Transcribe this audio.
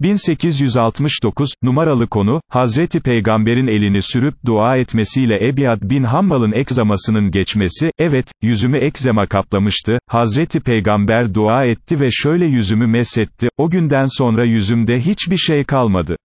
1869, numaralı konu, Hazreti Peygamber'in elini sürüp dua etmesiyle Ebiyad bin Hammal'ın ekzamasının geçmesi, evet, yüzümü ekzema kaplamıştı, Hazreti Peygamber dua etti ve şöyle yüzümü mesetti, o günden sonra yüzümde hiçbir şey kalmadı.